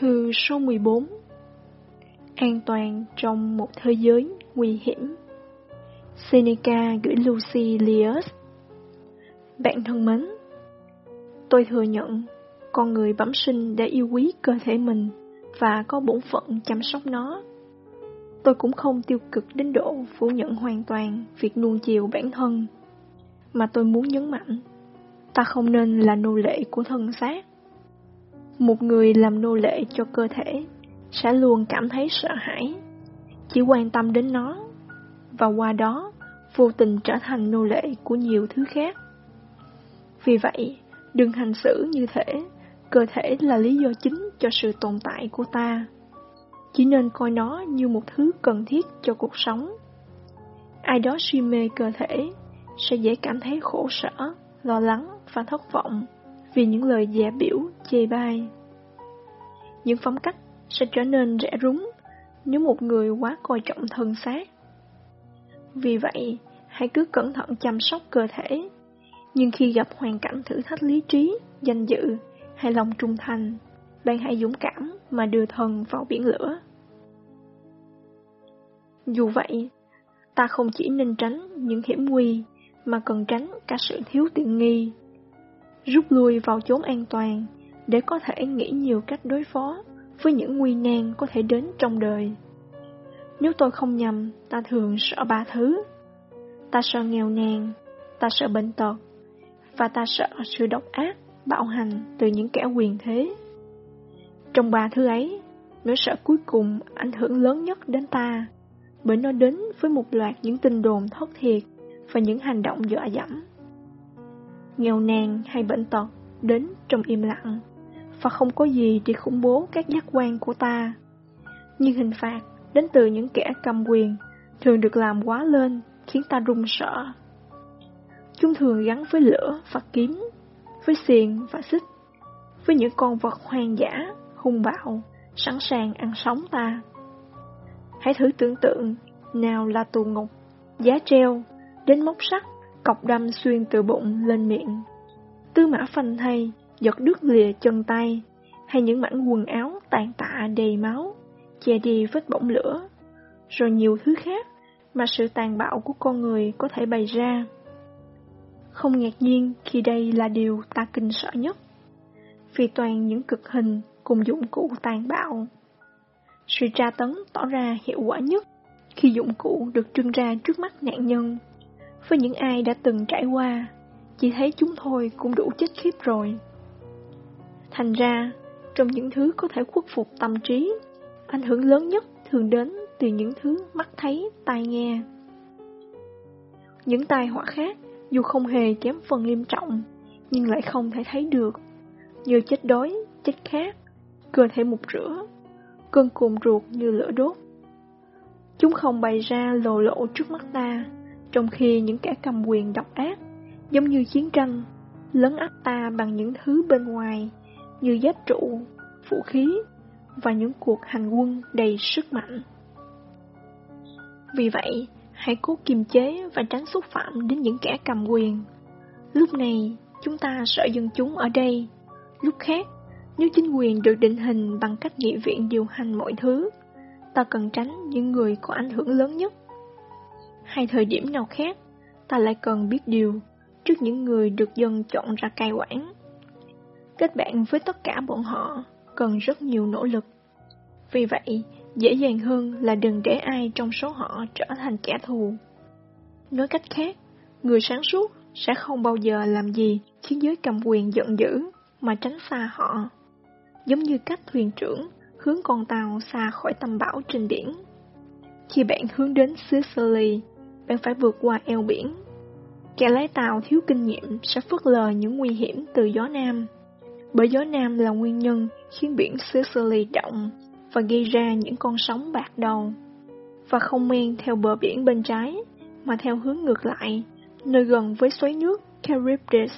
Thư số 14 An toàn trong một thế giới nguy hiểm Seneca gửi Lucy Lius Bạn thân mến Tôi thừa nhận con người bẩm sinh đã yêu quý cơ thể mình và có bổn phận chăm sóc nó. Tôi cũng không tiêu cực đến độ phủ nhận hoàn toàn việc nuông chiều bản thân, mà tôi muốn nhấn mạnh, ta không nên là nô lệ của thân xác. Một người làm nô lệ cho cơ thể sẽ luôn cảm thấy sợ hãi, chỉ quan tâm đến nó, và qua đó vô tình trở thành nô lệ của nhiều thứ khác. Vì vậy, đừng hành xử như thể cơ thể là lý do chính cho sự tồn tại của ta. Chỉ nên coi nó như một thứ cần thiết cho cuộc sống. Ai đó suy mê cơ thể sẽ dễ cảm thấy khổ sở, lo lắng và thất vọng vì những lời giả biểu, chê bai. Những phong cách sẽ trở nên rẻ rúng nếu một người quá coi trọng thân xác. Vì vậy, hãy cứ cẩn thận chăm sóc cơ thể, nhưng khi gặp hoàn cảnh thử thách lý trí, danh dự hay lòng trung thành, bạn hãy dũng cảm mà đưa thân vào biển lửa. Dù vậy, ta không chỉ nên tránh những hiểm nguy, mà cần tránh cả sự thiếu tiện nghi. Rút lui vào chốn an toàn, để có thể nghĩ nhiều cách đối phó với những nguy nan có thể đến trong đời. Nếu tôi không nhầm, ta thường sợ ba thứ. Ta sợ nghèo nàn, ta sợ bệnh tật, và ta sợ sự độc ác, bạo hành từ những kẻ quyền thế. Trong ba thứ ấy, nỗi sợ cuối cùng ảnh hưởng lớn nhất đến ta, bởi nó đến với một loạt những tin đồn thất thiệt và những hành động dọa dẫm. Nghèo nàn hay bệnh tật đến trong im lặng, và không có gì để khủng bố các giác quan của ta. Nhưng hình phạt đến từ những kẻ cầm quyền thường được làm quá lên khiến ta run sợ. Chúng thường gắn với lửa và kiếm, với xiềng và xích, với những con vật hoang dã, hung bạo, sẵn sàng ăn sống ta. Hãy thử tưởng tượng, nào là tù ngục, giá treo, đến móc sắt, cọc đâm xuyên từ bụng lên miệng. Tư mã phanh thay, giật đứt lìa chân tay, hay những mảnh quần áo tàn tạ đầy máu, che đi vết bỏng lửa, rồi nhiều thứ khác mà sự tàn bạo của con người có thể bày ra. Không ngạc nhiên khi đây là điều ta kinh sợ nhất, vì toàn những cực hình cùng dụng cụ tàn bạo. Sự tra tấn tỏ ra hiệu quả nhất khi dụng cụ được trưng ra trước mắt nạn nhân. Với những ai đã từng trải qua, chỉ thấy chúng thôi cũng đủ chết khiếp rồi. Thành ra, trong những thứ có thể khuất phục tâm trí, ảnh hưởng lớn nhất thường đến từ những thứ mắt thấy, tai nghe. Những tai họa khác, dù không hề kém phần nghiêm trọng, nhưng lại không thể thấy được, như chết đói, chết khát, cơ thể mục rửa, cơn cuồng ruột như lửa đốt. Chúng không bày ra lồ lộ trước mắt ta, trong khi những kẻ cầm quyền độc ác, giống như chiến tranh, lấn áp ta bằng những thứ bên ngoài, như giáp trụ, vũ khí và những cuộc hành quân đầy sức mạnh. Vì vậy, hãy cố kiềm chế và tránh xúc phạm đến những kẻ cầm quyền. Lúc này, chúng ta sợ dân chúng ở đây. Lúc khác, nếu chính quyền được định hình bằng cách nghị viện điều hành mọi thứ, ta cần tránh những người có ảnh hưởng lớn nhất. Hay thời điểm nào khác, ta lại cần biết điều trước những người được dân chọn ra cai quản. Kết bạn với tất cả bọn họ cần rất nhiều nỗ lực. Vì vậy, dễ dàng hơn là đừng để ai trong số họ trở thành kẻ thù. Nói cách khác, người sáng suốt sẽ không bao giờ làm gì khiến giới cầm quyền giận dữ mà tránh xa họ. Giống như cách thuyền trưởng hướng con tàu xa khỏi tầm bão trên biển. Khi bạn hướng đến Sicily, bạn phải vượt qua eo biển. Kẻ lái tàu thiếu kinh nghiệm sẽ phớt lờ những nguy hiểm từ gió nam bởi gió nam là nguyên nhân khiến biển Sicily động và gây ra những con sóng bạc đầu, và không men theo bờ biển bên trái, mà theo hướng ngược lại, nơi gần với xoáy nước Charybdis.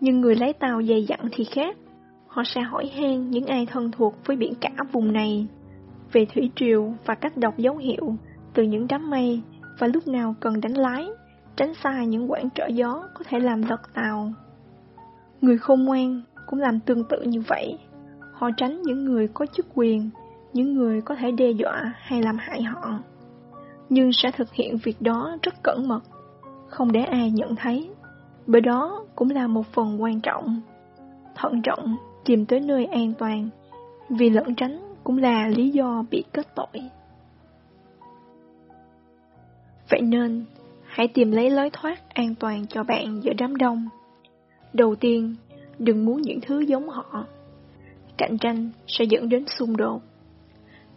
Nhưng người lái tàu dày dặn thì khác, họ sẽ hỏi han những ai thân thuộc với biển cả vùng này, về thủy triều và cách đọc dấu hiệu từ những đám mây và lúc nào cần đánh lái, tránh xa những quãng trở gió có thể làm lật tàu. Người khôn ngoan cũng làm tương tự như vậy. Họ tránh những người có chức quyền, những người có thể đe dọa hay làm hại họ. Nhưng sẽ thực hiện việc đó rất cẩn mật, không để ai nhận thấy, bởi đó cũng là một phần quan trọng. Thận trọng tìm tới nơi an toàn, vì lẫn tránh cũng là lý do bị kết tội. Vậy nên, hãy tìm lấy lối thoát an toàn cho bạn giữa đám đông. Đầu tiên, đừng muốn những thứ giống họ. Cạnh tranh sẽ dẫn đến xung đột.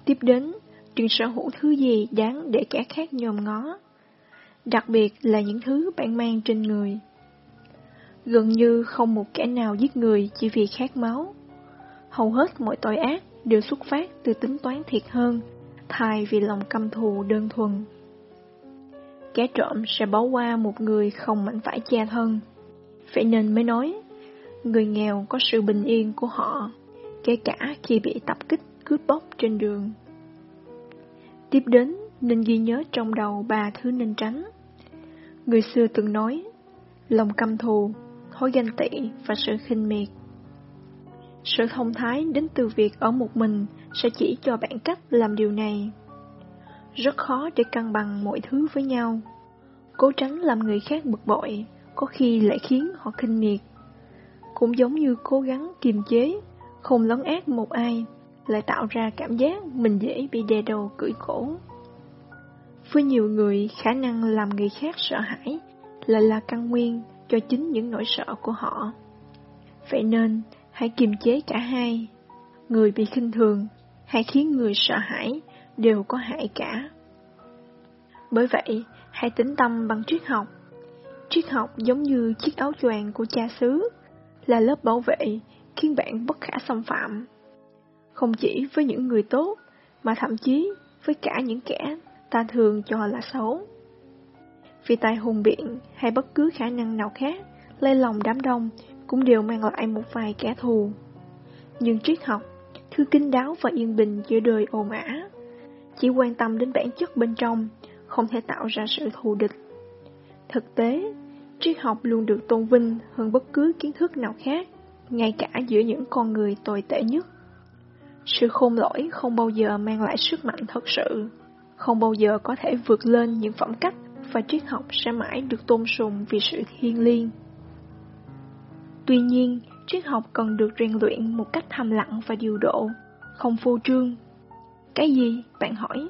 Tiếp đến, đừng sở hữu thứ gì đáng để kẻ khác nhòm ngó. Đặc biệt là những thứ bạn mang trên người. Gần như không một kẻ nào giết người chỉ vì khát máu. Hầu hết mọi tội ác đều xuất phát từ tính toán thiệt hơn, thay vì lòng căm thù đơn thuần. Kẻ trộm sẽ bỏ qua một người không mạnh vải cha thân. Vậy nên mới nói, người nghèo có sự bình yên của họ, kể cả khi bị tập kích cướp bóc trên đường. Tiếp đến, nên ghi nhớ trong đầu ba thứ nên tránh. Người xưa từng nói, lòng căm thù, thói ganh tị và sự khinh miệt. Sự thông thái đến từ việc ở một mình sẽ chỉ cho bạn cách làm điều này. Rất khó để cân bằng mọi thứ với nhau. Cố tránh làm người khác bực bội, có khi lại khiến họ khinh miệt. Cũng giống như cố gắng kiềm chế, không lấn át một ai, lại tạo ra cảm giác mình dễ bị đè đầu cưỡi cổ. Với nhiều người, khả năng làm người khác sợ hãi lại là căn nguyên cho chính những nỗi sợ của họ. Vậy nên, hãy kiềm chế cả hai. Người bị khinh thường hay khiến người sợ hãi đều có hại cả. Bởi vậy, hãy tĩnh tâm bằng triết học. Triết học giống như chiếc áo choàng của cha xứ, là lớp bảo vệ khiến bạn bất khả xâm phạm. Không chỉ với những người tốt, mà thậm chí với cả những kẻ ta thường cho là xấu. Vì tài hùng biện hay bất cứ khả năng nào khác, lây lòng đám đông cũng đều mang lại một vài kẻ thù. Nhưng triết học, thư kinh đáo và yên bình giữa đời ồn ả, chỉ quan tâm đến bản chất bên trong, không thể tạo ra sự thù địch. Thực tế, triết học luôn được tôn vinh hơn bất cứ kiến thức nào khác, ngay cả giữa những con người tồi tệ nhất. Sự khôn lỗi không bao giờ mang lại sức mạnh thật sự, không bao giờ có thể vượt lên những phẩm cách và triết học sẽ mãi được tôn sùng vì sự thiêng liêng. Tuy nhiên, triết học cần được rèn luyện một cách thầm lặng và điều độ, không phô trương. Cái gì? Bạn hỏi.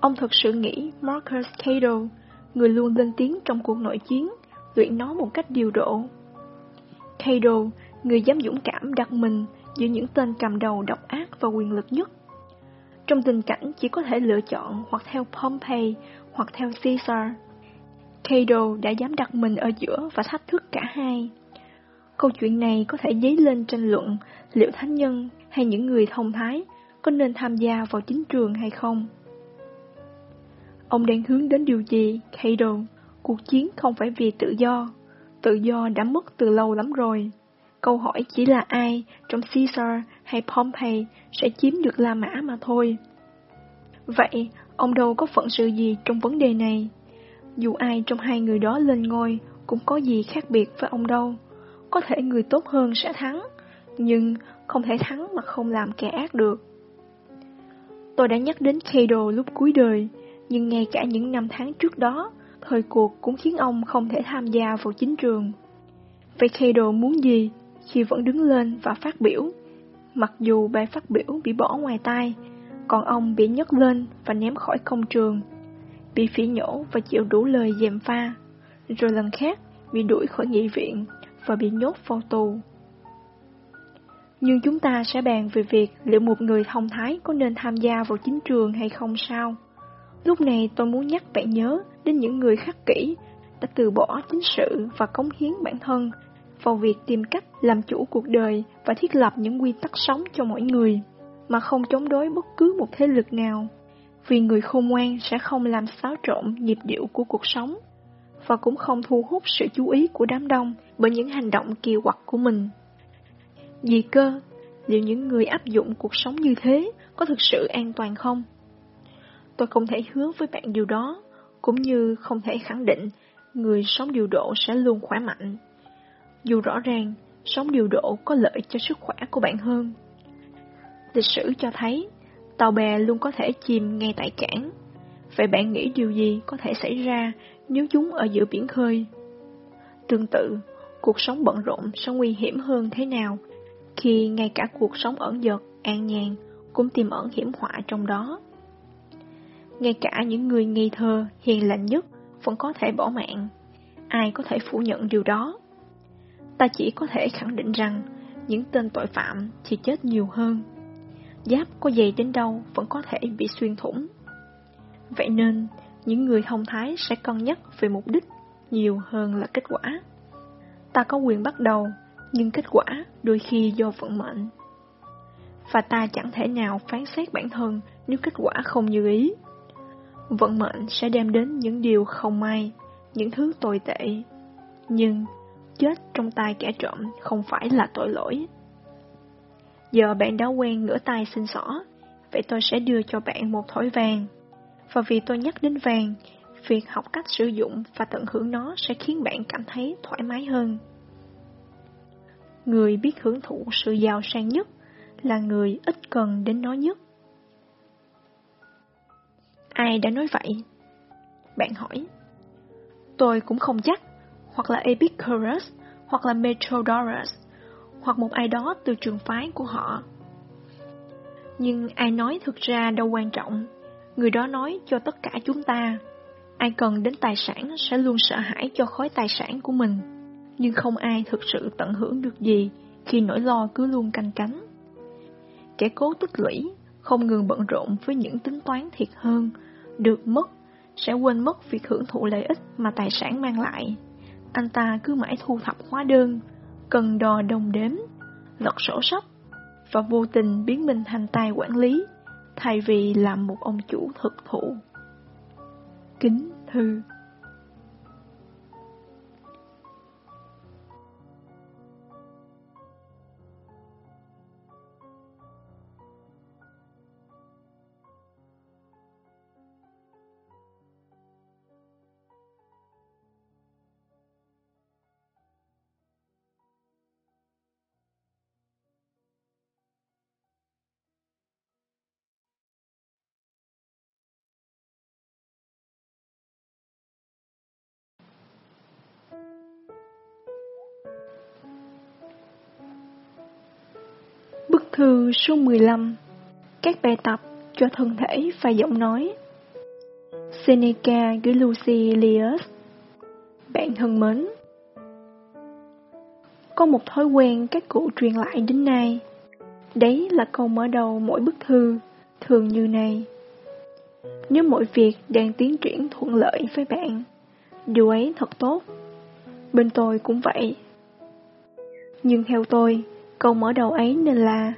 Ông thật sự nghĩ Marcus Cato, người luôn lên tiếng trong cuộc nội chiến, luyện nó một cách điều độ. Cato, người dám dũng cảm đặt mình giữa những tên cầm đầu độc ác và quyền lực nhất. Trong tình cảnh chỉ có thể lựa chọn hoặc theo Pompey hoặc theo Caesar. Cato đã dám đặt mình ở giữa và thách thức cả hai. Câu chuyện này có thể dấy lên tranh luận liệu thánh nhân hay những người thông thái có nên tham gia vào chính trường hay không. Ông đang hướng đến điều gì, Cato? Cuộc chiến không phải vì tự do. Tự do đã mất từ lâu lắm rồi. Câu hỏi chỉ là ai trong Caesar hay Pompey sẽ chiếm được La Mã mà thôi. Vậy, ông đâu có phận sự gì trong vấn đề này? Dù ai trong hai người đó lên ngôi cũng có gì khác biệt với ông đâu. Có thể người tốt hơn sẽ thắng, nhưng không thể thắng mà không làm kẻ ác được. Tôi đã nhắc đến Cato lúc cuối đời, nhưng ngay cả những năm tháng trước đó, thời cuộc cũng khiến ông không thể tham gia vào chính trường. Vậy Cato muốn gì khi vẫn đứng lên và phát biểu? Mặc dù bài phát biểu bị bỏ ngoài tai, còn ông bị nhấc lên và ném khỏi công trường, bị phỉ nhổ và chịu đủ lời dèm pha, rồi lần khác bị đuổi khỏi nghị viện và bị nhốt vào tù. Nhưng chúng ta sẽ bàn về việc liệu một người thông thái có nên tham gia vào chính trường hay không sao. Lúc này tôi muốn nhắc bạn nhớ đến những người khắc kỷ đã từ bỏ chính sự và cống hiến bản thân vào việc tìm cách làm chủ cuộc đời và thiết lập những quy tắc sống cho mỗi người, mà không chống đối bất cứ một thế lực nào. Vì người khôn ngoan sẽ không làm xáo trộn nhịp điệu của cuộc sống, và cũng không thu hút sự chú ý của đám đông bởi những hành động kỳ quặc của mình. Vì cơ, liệu những người áp dụng cuộc sống như thế có thực sự an toàn không? Tôi không thể hứa với bạn điều đó, cũng như không thể khẳng định người sống điều độ sẽ luôn khỏe mạnh. Dù rõ ràng, sống điều độ có lợi cho sức khỏe của bạn hơn. Lịch sử cho thấy, tàu bè luôn có thể chìm ngay tại cảng. Vậy bạn nghĩ điều gì có thể xảy ra nếu chúng ở giữa biển khơi? Tương tự, cuộc sống bận rộn sẽ nguy hiểm hơn thế nào khi ngay cả cuộc sống ẩn dật, an nhàn cũng tiềm ẩn hiểm họa trong đó. Ngay cả những người ngây thơ, hiền lành nhất vẫn có thể bỏ mạng. Ai có thể phủ nhận điều đó? Ta chỉ có thể khẳng định rằng những tên tội phạm thì chết nhiều hơn. Giáp có dày đến đâu vẫn có thể bị xuyên thủng. Vậy nên, những người thông thái sẽ cân nhắc về mục đích nhiều hơn là kết quả. Ta có quyền bắt đầu, nhưng kết quả đôi khi do vận mệnh. Và ta chẳng thể nào phán xét bản thân nếu kết quả không như ý. Vận mệnh sẽ đem đến những điều không may, những thứ tồi tệ. Nhưng, chết trong tay kẻ trộm không phải là tội lỗi. Giờ bạn đã quen ngửa tay xin xỏ, vậy tôi sẽ đưa cho bạn một thỏi vàng. Và vì tôi nhắc đến vàng, việc học cách sử dụng và tận hưởng nó sẽ khiến bạn cảm thấy thoải mái hơn. Người biết hưởng thụ sự giàu sang nhất là người ít cần đến nó nhất. Ai đã nói vậy? Bạn hỏi. Tôi cũng không chắc, hoặc là Epicurus, hoặc là Metrodorus, hoặc một ai đó từ trường phái của họ. Nhưng ai nói thực ra đâu quan trọng, người đó nói cho tất cả chúng ta. Ai cần đến tài sản sẽ luôn sợ hãi cho khối tài sản của mình, nhưng không ai thực sự tận hưởng được gì khi nỗi lo cứ luôn canh cánh. Kẻ cố tích lũy, không ngừng bận rộn với những tính toán thiệt hơn, được mất, sẽ quên mất việc hưởng thụ lợi ích mà tài sản mang lại. Anh ta cứ mãi thu thập hóa đơn, cần đo đồng đếm, lật sổ sách, và vô tình biến mình thành tài quản lý, thay vì làm một ông chủ thực thụ. Kính thư Bức số 15 Các bài tập cho thân thể và giọng nói. Seneca gửi Lucilius Bạn thân mến. Có một thói quen các cụ truyền lại đến nay. Đấy là câu mở đầu mỗi bức thư Thường như này. Nếu mọi việc đang tiến triển thuận lợi với bạn, Điều ấy thật tốt. Bên tôi cũng vậy. Nhưng theo tôi, Câu mở đầu ấy nên là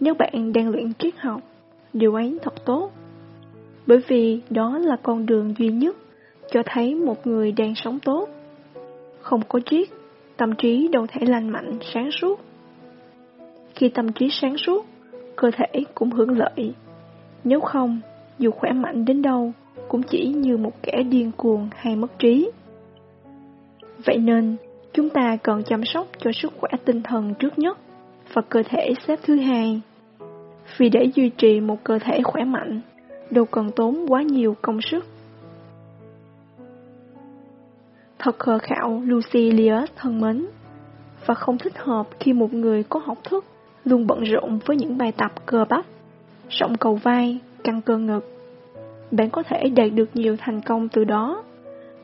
nếu bạn đang luyện triết học, điều ấy thật tốt. Bởi vì đó là con đường duy nhất cho thấy một người đang sống tốt. Không có triết, tâm trí đâu thể lành mạnh, sáng suốt. Khi tâm trí sáng suốt, cơ thể cũng hưởng lợi. Nếu không, dù khỏe mạnh đến đâu, cũng chỉ như một kẻ điên cuồng hay mất trí. Vậy nên, Chúng ta cần chăm sóc cho sức khỏe tinh thần trước nhất và cơ thể xếp thứ hai. Vì để duy trì một cơ thể khỏe mạnh, đâu cần tốn quá nhiều công sức. Thật khờ khạo Lucy Lius thân mến, và không thích hợp khi một người có học thức luôn bận rộn với những bài tập cơ bắp, rộng cầu vai, căng cơ ngực. Bạn có thể đạt được nhiều thành công từ đó,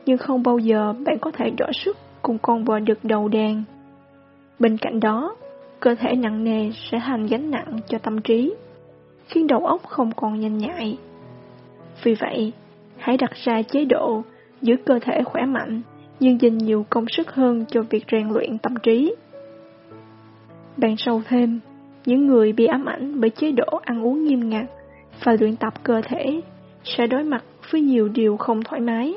nhưng không bao giờ bạn có thể đỏ sức cùng con bò đực đầu đàn. Bên cạnh đó, cơ thể nặng nề sẽ thành gánh nặng cho tâm trí, khiến đầu óc không còn nhanh nhạy. Vì vậy, hãy đặt ra chế độ giữ cơ thể khỏe mạnh nhưng dành nhiều công sức hơn cho việc rèn luyện tâm trí. Bàn sâu thêm, những người bị ám ảnh bởi chế độ ăn uống nghiêm ngặt và luyện tập cơ thể sẽ đối mặt với nhiều điều không thoải mái.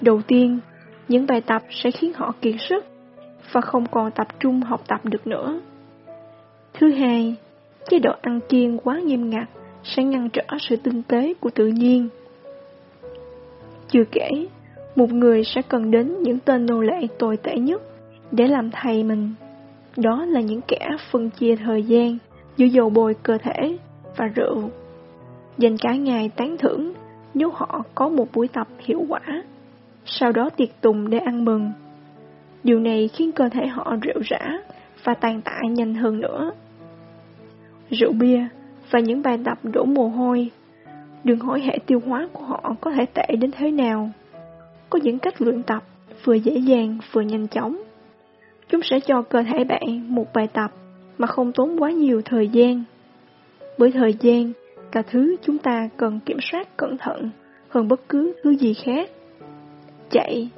Đầu tiên, những bài tập sẽ khiến họ kiệt sức và không còn tập trung học tập được nữa. Thứ hai, chế độ ăn kiêng quá nghiêm ngặt sẽ ngăn trở sự tinh tế của tự nhiên. Chưa kể, một người sẽ cần đến những tên nô lệ tồi tệ nhất để làm thầy mình. Đó là những kẻ phân chia thời gian, giữa dầu bồi cơ thể và rượu. Dành cả ngày tán thưởng nếu họ có một buổi tập hiệu quả, sau đó tiệc tùng để ăn mừng. Điều này khiến cơ thể họ rượu rã và tàn tạ nhanh hơn nữa. Rượu bia và những bài tập đổ mồ hôi, đừng hỏi hệ tiêu hóa của họ có thể tệ đến thế nào. Có những cách luyện tập vừa dễ dàng vừa nhanh chóng. Chúng sẽ cho cơ thể bạn một bài tập mà không tốn quá nhiều thời gian. Bởi thời gian là thứ chúng ta cần kiểm soát cẩn thận hơn bất cứ thứ gì khác. Chạy,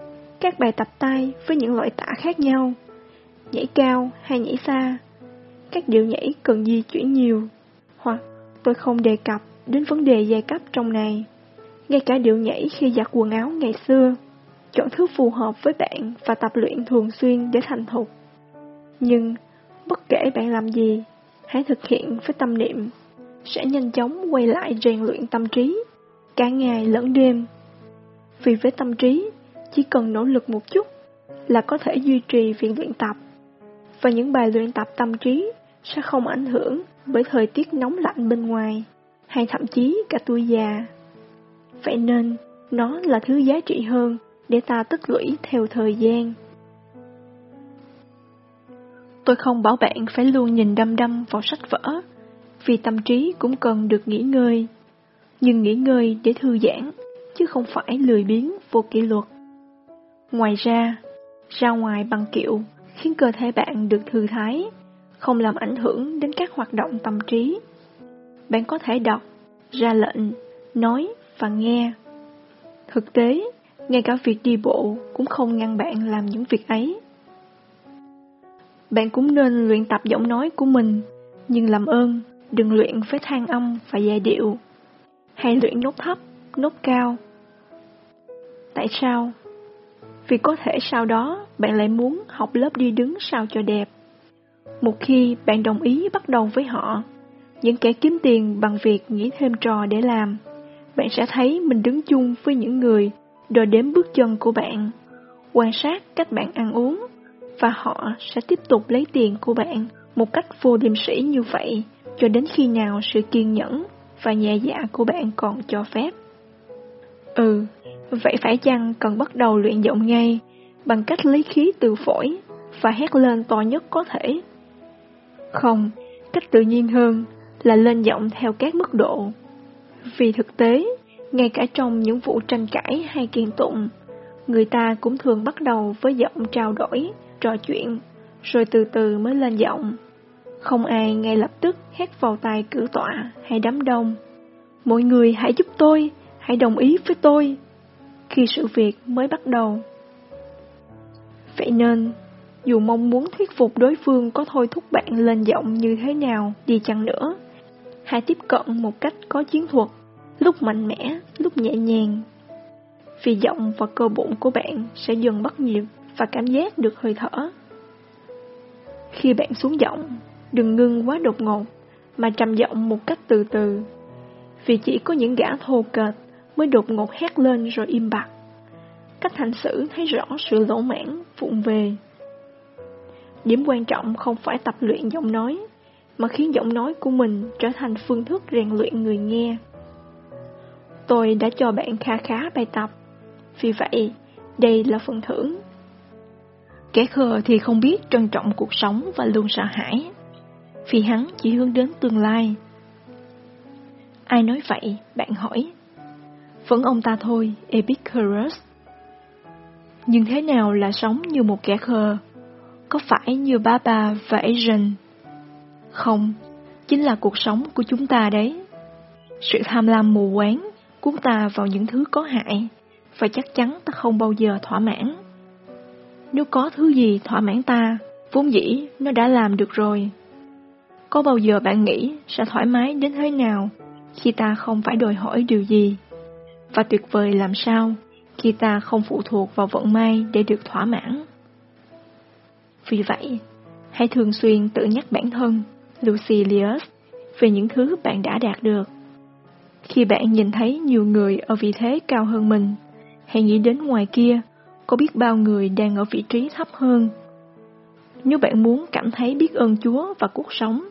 các bài tập tay với những loại tả khác nhau, nhảy cao hay nhảy xa, các điệu nhảy cần di chuyển nhiều, hoặc tôi không đề cập đến vấn đề giai cấp trong này. Ngay cả điệu nhảy khi giặt quần áo ngày xưa, chọn thứ phù hợp với bạn và tập luyện thường xuyên để thành thục. Nhưng, bất kể bạn làm gì, hãy thực hiện với tâm niệm, sẽ nhanh chóng quay lại rèn luyện tâm trí, cả ngày lẫn đêm. Vì với tâm trí, chỉ cần nỗ lực một chút là có thể duy trì việc luyện tập. Và những bài luyện tập tâm trí sẽ không ảnh hưởng bởi thời tiết nóng lạnh bên ngoài, hay thậm chí cả tuổi già. Vậy nên, nó là thứ giá trị hơn để ta tích lũy theo thời gian. Tôi không bảo bạn phải luôn nhìn đăm đăm vào sách vở, vì tâm trí cũng cần được nghỉ ngơi. Nhưng nghỉ ngơi để thư giãn, chứ không phải lười biếng vô kỷ luật. Ngoài ra, ra ngoài bằng kiệu khiến cơ thể bạn được thư thái, không làm ảnh hưởng đến các hoạt động tâm trí. Bạn có thể đọc, ra lệnh, nói và nghe. Thực tế, ngay cả việc đi bộ cũng không ngăn bạn làm những việc ấy. Bạn cũng nên luyện tập giọng nói của mình, nhưng làm ơn, đừng luyện với than âm và giai điệu. Hay luyện nốt thấp, nốt cao. Tại sao? Vì có thể sau đó bạn lại muốn học lớp đi đứng sao cho đẹp. Một khi bạn đồng ý bắt đầu với họ, những kẻ kiếm tiền bằng việc nghĩ thêm trò để làm, bạn sẽ thấy mình đứng chung với những người đòi đếm bước chân của bạn, quan sát cách bạn ăn uống, và họ sẽ tiếp tục lấy tiền của bạn một cách vô liêm sĩ như vậy cho đến khi nào sự kiên nhẫn và nhẹ dạ của bạn còn cho phép. Ừ, vậy phải chăng cần bắt đầu luyện giọng ngay bằng cách lấy khí từ phổi và hét lên to nhất có thể? Không, cách tự nhiên hơn là lên giọng theo các mức độ. Vì thực tế, ngay cả trong những vụ tranh cãi hay kiện tụng, người ta cũng thường bắt đầu với giọng trao đổi, trò chuyện, rồi từ từ mới lên giọng. Không ai ngay lập tức hét vào tai cử tọa hay đám đông. Mọi người hãy giúp tôi, hãy đồng ý với tôi, khi sự việc mới bắt đầu. Vậy nên, dù mong muốn thuyết phục đối phương có thôi thúc bạn lên giọng như thế nào đi chăng nữa, hãy tiếp cận một cách có chiến thuật lúc mạnh mẽ, lúc nhẹ nhàng. Vì giọng và cơ bụng của bạn sẽ dần bắt nhịp và cảm giác được hơi thở. Khi bạn xuống giọng, đừng ngưng quá đột ngột, mà trầm giọng một cách từ từ. Vì chỉ có những gã thô kệch mới đột ngột hét lên rồi im bặt. Cách hành xử thấy rõ sự lỗ mãn, vụng về. Điểm quan trọng không phải tập luyện giọng nói, mà khiến giọng nói của mình trở thành phương thức rèn luyện người nghe. Tôi đã cho bạn kha khá bài tập. Vì vậy, đây là phần thưởng. Kẻ khờ thì không biết trân trọng cuộc sống và luôn sợ hãi. Vì hắn chỉ hướng đến tương lai. Ai nói vậy? Bạn hỏi. Vẫn ông ta thôi, Epicurus. Nhưng thế nào là sống như một kẻ khờ? Có phải như ba bà và Asian? Không, chính là cuộc sống của chúng ta đấy. Sự tham lam mù quáng cuốn ta vào những thứ có hại, và chắc chắn ta không bao giờ thỏa mãn. Nếu có thứ gì thỏa mãn ta, vốn dĩ nó đã làm được rồi. Có bao giờ bạn nghĩ sẽ thoải mái đến thế nào khi ta không phải đòi hỏi điều gì? Và tuyệt vời làm sao khi ta không phụ thuộc vào vận may để được thỏa mãn? Vì vậy, hãy thường xuyên tự nhắc bản thân, Lucilius, về những thứ bạn đã đạt được. Khi bạn nhìn thấy nhiều người ở vị thế cao hơn mình, hãy nghĩ đến ngoài kia, có biết bao người đang ở vị trí thấp hơn. Nếu bạn muốn cảm thấy biết ơn Chúa và cuộc sống,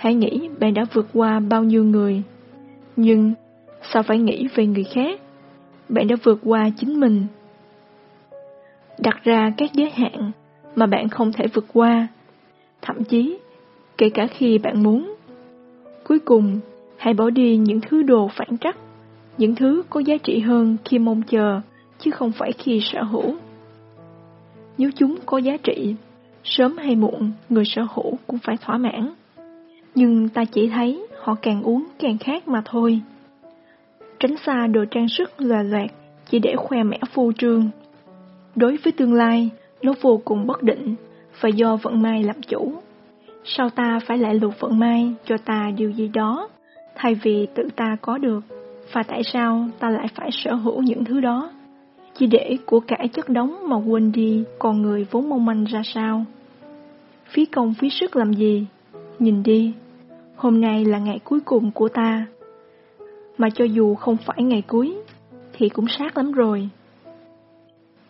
Hãy nghĩ bạn đã vượt qua bao nhiêu người. Nhưng, sao phải nghĩ về người khác? Bạn đã vượt qua chính mình. Đặt ra các giới hạn mà bạn không thể vượt qua, thậm chí kể cả khi bạn muốn. Cuối cùng, hãy bỏ đi những thứ đồ phản trắc, những thứ có giá trị hơn khi mong chờ, chứ không phải khi sở hữu. Nếu chúng có giá trị, sớm hay muộn người sở hữu cũng phải thỏa mãn. Nhưng ta chỉ thấy họ càng uống càng khác mà thôi. Tránh xa đồ trang sức lòa loạt chỉ để khoe mẽ phô trương. Đối với tương lai, nó vô cùng bất định, và do vận may làm chủ. Sao ta phải lại lục vận may cho ta điều gì đó, thay vì tự ta có được? Và tại sao ta lại phải sở hữu những thứ đó? Chỉ để của cải chất đóng mà quên đi con người vốn mong manh ra sao? Phí công phí sức làm gì? Nhìn đi, hôm nay là ngày cuối cùng của ta. Mà cho dù không phải ngày cuối, thì cũng sát lắm rồi.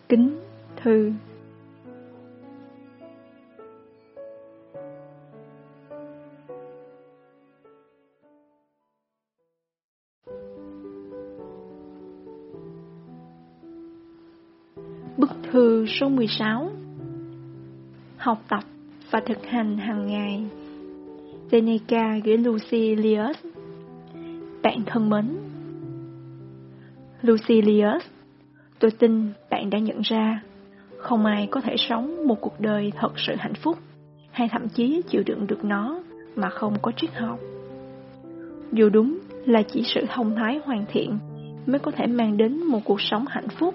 Kính Thư. Bức thư số 16 Học tập và thực hành hàng ngày. Seneca gửi Lucilius bạn thân mến. Lucilius Tôi tin bạn đã nhận ra Không ai có thể sống một cuộc đời thật sự hạnh phúc Hay thậm chí chịu đựng được nó Mà không có triết học. Dù đúng là chỉ sự thông thái hoàn thiện Mới có thể mang đến một cuộc sống hạnh phúc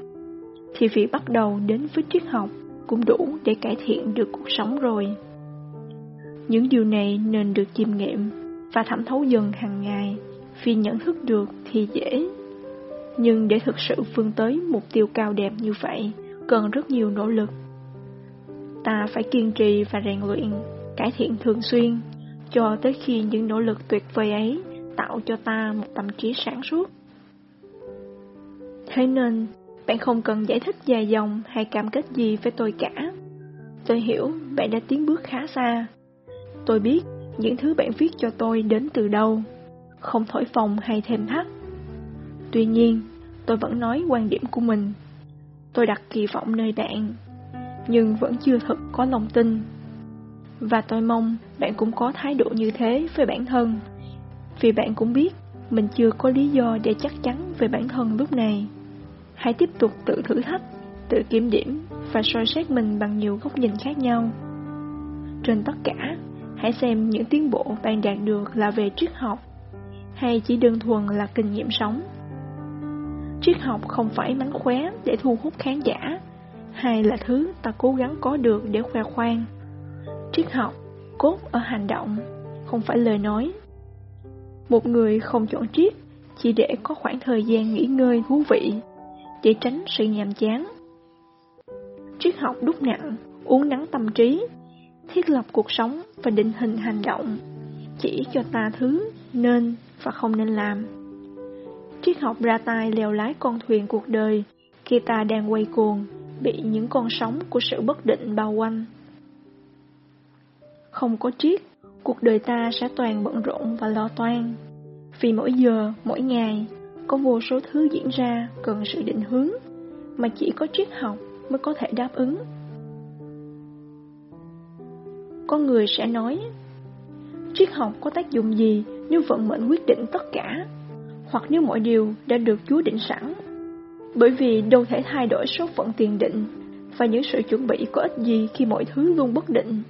Thì việc bắt đầu đến với triết học Cũng đủ để cải thiện được cuộc sống rồi. Những điều này nên được chiêm nghiệm và thẩm thấu dần hàng ngày, vì nhận thức được thì dễ. Nhưng để thực sự vươn tới mục tiêu cao đẹp như vậy, cần rất nhiều nỗ lực. Ta phải kiên trì và rèn luyện, cải thiện thường xuyên, cho tới khi những nỗ lực tuyệt vời ấy tạo cho ta một tâm trí sáng suốt. Thế nên, bạn không cần giải thích dài dòng hay cam kết gì với tôi cả. Tôi hiểu bạn đã tiến bước khá xa, Tôi biết những thứ bạn viết cho tôi đến từ đâu, không thổi phồng hay thêm thắt. Tuy nhiên, tôi vẫn nói quan điểm của mình. Tôi đặt kỳ vọng nơi bạn, nhưng vẫn chưa thực có lòng tin. Và tôi mong bạn cũng có thái độ như thế với bản thân, vì bạn cũng biết mình chưa có lý do để chắc chắn về bản thân lúc này. Hãy tiếp tục tự thử thách, tự kiểm điểm và soi xét mình bằng nhiều góc nhìn khác nhau. Trên tất cả, Hãy xem những tiến bộ bạn đạt được là về triết học, hay chỉ đơn thuần là kinh nghiệm sống. Triết học không phải mánh khóe để thu hút khán giả, hay là thứ ta cố gắng có được để khoe khoang. Triết học cốt ở hành động, không phải lời nói. Một người không chọn triết chỉ để có khoảng thời gian nghỉ ngơi thú vị, để tránh sự nhàm chán. Triết học đúc nặng, uống nắng tâm trí, thiết lập cuộc sống và định hình hành động, chỉ cho ta thứ nên và không nên làm. Triết học ra tay leo lái con thuyền cuộc đời khi ta đang quay cuồng, bị những con sóng của sự bất định bao quanh. Không có triết, cuộc đời ta sẽ toàn bận rộn và lo toan. Vì mỗi giờ, mỗi ngày, có vô số thứ diễn ra cần sự định hướng, mà chỉ có triết học mới có thể đáp ứng con người sẽ nói Triết học có tác dụng gì nếu vận mệnh quyết định tất cả, hoặc nếu mọi điều đã được Chúa định sẵn. Bởi vì đâu thể thay đổi số phận tiền định, và những sự chuẩn bị có ích gì khi mọi thứ luôn bất định.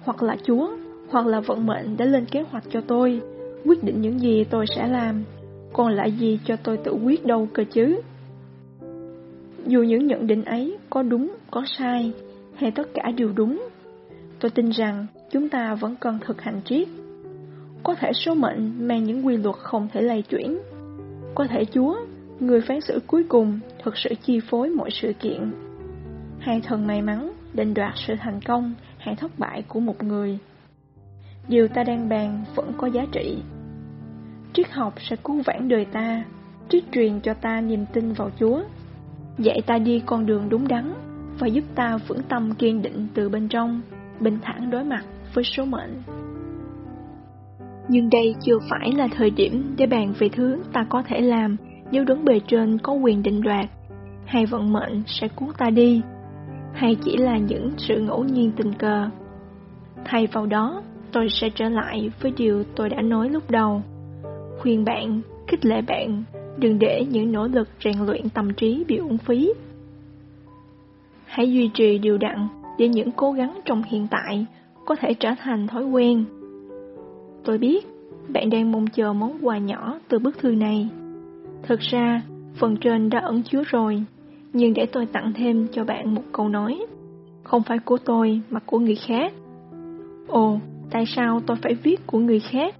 Hoặc là Chúa, hoặc là vận mệnh đã lên kế hoạch cho tôi, quyết định những gì tôi sẽ làm, còn lại gì cho tôi tự quyết đâu cơ chứ. Dù những nhận định ấy có đúng, có sai, hay tất cả đều đúng, Tôi tin rằng chúng ta vẫn cần thực hành triết. Có thể số mệnh mang những quy luật không thể lay chuyển. Có thể Chúa, người phán xử cuối cùng, thực sự chi phối mọi sự kiện. Hai thần may mắn định đoạt sự thành công hay thất bại của một người. Điều ta đang bàn vẫn có giá trị. Triết học sẽ cứu vãn đời ta, triết truyền cho ta niềm tin vào Chúa, dạy ta đi con đường đúng đắn và giúp ta vững tâm kiên định từ bên trong bình thản đối mặt với số mệnh. Nhưng đây chưa phải là thời điểm để bàn về thứ ta có thể làm nếu đứng bề trên có quyền định đoạt, hay vận mệnh sẽ cuốn ta đi, hay chỉ là những sự ngẫu nhiên tình cờ. Thay vào đó, tôi sẽ trở lại với điều tôi đã nói lúc đầu. Khuyên bạn, khích lệ bạn, đừng để những nỗ lực rèn luyện tâm trí bị uổng phí. Hãy duy trì điều đặn để những cố gắng trong hiện tại có thể trở thành thói quen. Tôi biết bạn đang mong chờ món quà nhỏ từ bức thư này. Thực ra, phần trên đã ẩn chứa rồi, nhưng để tôi tặng thêm cho bạn một câu nói, không phải của tôi mà của người khác. Ồ, tại sao tôi phải viết của người khác?